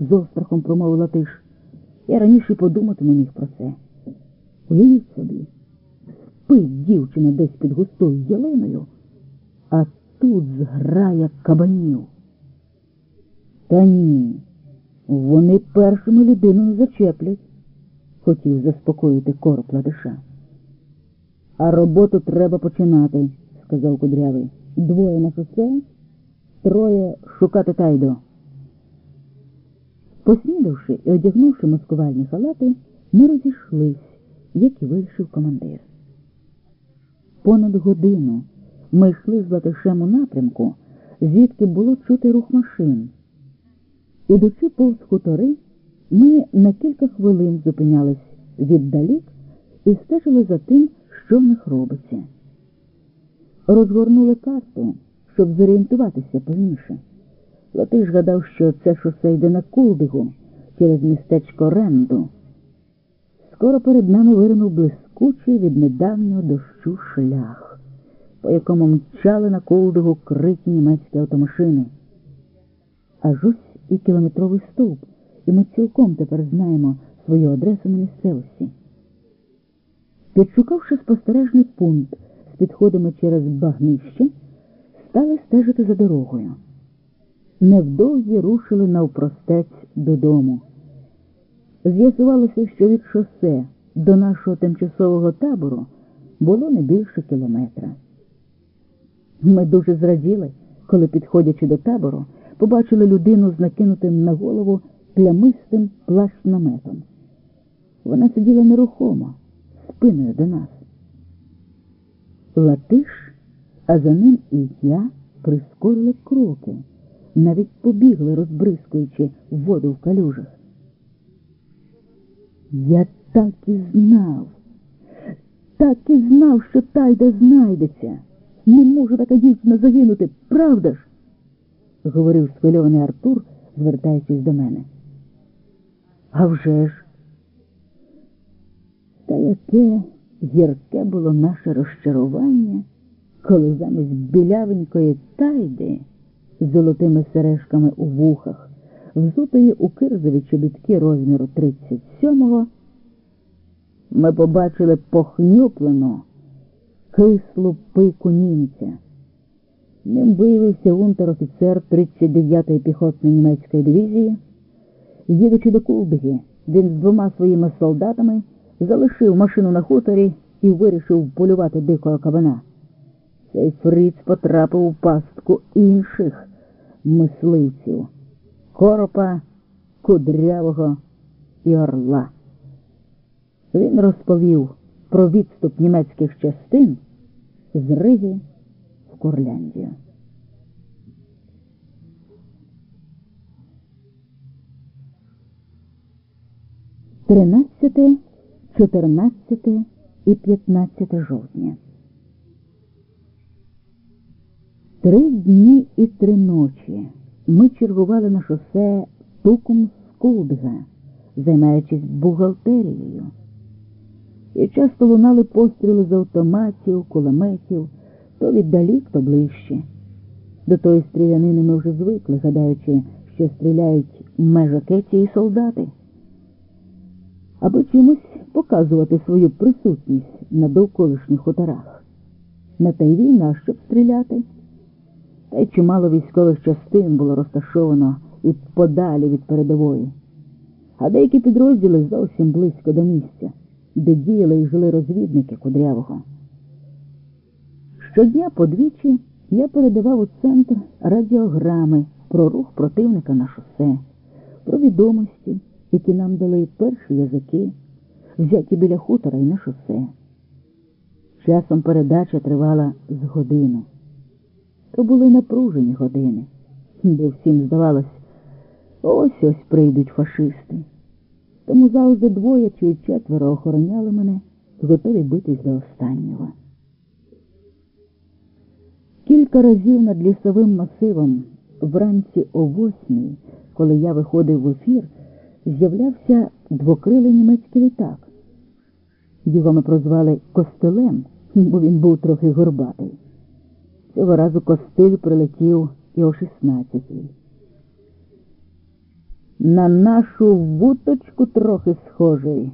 з острахом промовила тиш. Я раніше подумати не міг про це. Уявіть собі, спить дівчина десь під густою ялиною, а тут зграя кабанів. Та ні, вони першими людину не зачеплять, хотів заспокоїти короб ладиша. А роботу треба починати, сказав кудрявий. Двоє на шосе, троє шукати тайду. Поснідавши і одягнувши маскувальні халати, ми розійшлись, як і вирішив командир. Понад годину ми йшли з Латишем у напрямку, звідки було чути рух машин. Ідучи повз хутори, ми на кілька хвилин зупинялись віддалік і стежили за тим, що в них робиться. Розгорнули карту, щоб зорієнтуватися повніше. Латиш гадав, що це шосе йде на Кулдигу через містечко Ренду. Скоро перед нами виринув блискучий від недавнього дощу шлях, по якому мчали на Кулдигу криті німецькі автомашини. Аж ось і кілометровий стовп, і ми цілком тепер знаємо свою адресу на місцевості. Підшукавши спостережний пункт з підходами через багнище, стали стежити за дорогою. Невдовзі рушили навпростець додому. З'ясувалося, що від шосе до нашого тимчасового табору було не більше кілометра. Ми дуже зраділи, коли, підходячи до табору, побачили людину з накинутим на голову плямистим плащ-наметом. Вона сиділа нерухомо, спиною до нас. Латиш, а за ним і я прискорили кроки, навіть побігли, розбризкуючи воду в калюжах. Я так і знав, так і знав, що тайда знайдеться. Не може така дівчина загинути, правда ж? говорив схвильований Артур, звертаючись до мене. А вже ж, та яке гірке було наше розчарування, коли замість білявенької тайди з золотими сережками у вухах, взутої у кирзові чобітки розміру 37-го, ми побачили похнюплену, кислу пику німця. Ним виявився унтер-офіцер 39-ї піхотної німецької дивізії. Їдучи до Кулбиги, він з двома своїми солдатами залишив машину на хуторі і вирішив полювати дикого кабана. Цей фриц потрапив у пастку інших мисливців коропа, кудрявого і орла. Він розповів про відступ німецьких частин з Риги в Курляндію. Тринадцяте, чотирнадцяте і п'ятнадцяте жовтня. Три дні і три ночі ми чергували на шосе туком з займаючись бухгалтерією. І часто лунали постріли з автоматів, кулеметів, то віддалік, то ближче. До тої стрілянини ми вже звикли, гадаючи, що стріляють межакеті і солдати. Аби чимось показувати свою присутність на довколишніх хуторах. На та й війна, щоб стріляти. Та й чимало військових частин було розташовано і подалі від передової, а деякі підрозділи зовсім близько до місця, де діяли і жили розвідники кудрявого. Щодня подвічі я передавав у центр радіограми про рух противника на шосе, про відомості, які нам дали перші язики, взяті біля хутора і на шосе. Часом передача тривала з годину. То були напружені години, бо всім здавалось, ось ось прийдуть фашисти. Тому завжди двоє чи четверо охороняли мене, готові битись до останнього. Кілька разів над лісовим масивом вранці о восьмій, коли я виходив в ефір, з'являвся двокрилий німецький літак. Його ми прозвали Костелем, бо він був трохи горбатий. Цього разу костиль прилетів і о шістнадцятій. На нашу вуточку трохи схожий.